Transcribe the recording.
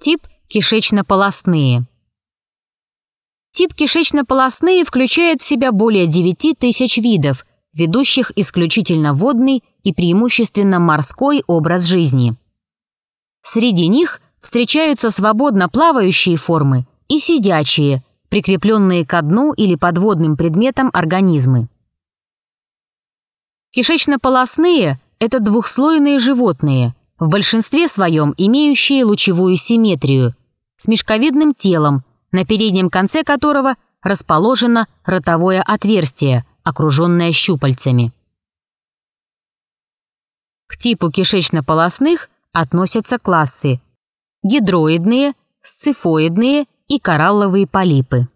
Тип кишечно-полостные. Тип кишечно-полостные включает в себя более 9 тысяч видов, ведущих исключительно водный и преимущественно морской образ жизни. Среди них встречаются свободно плавающие формы и сидячие, прикрепленные к дну или подводным предметам организмы. Кишечно-полосные – это двухслойные животные, в большинстве своем имеющие лучевую симметрию, с мешковидным телом, на переднем конце которого расположено ротовое отверстие, окруженное щупальцами. К типу кишечно-полосных относятся классы гидроидные, сцифоидные и коралловые полипы.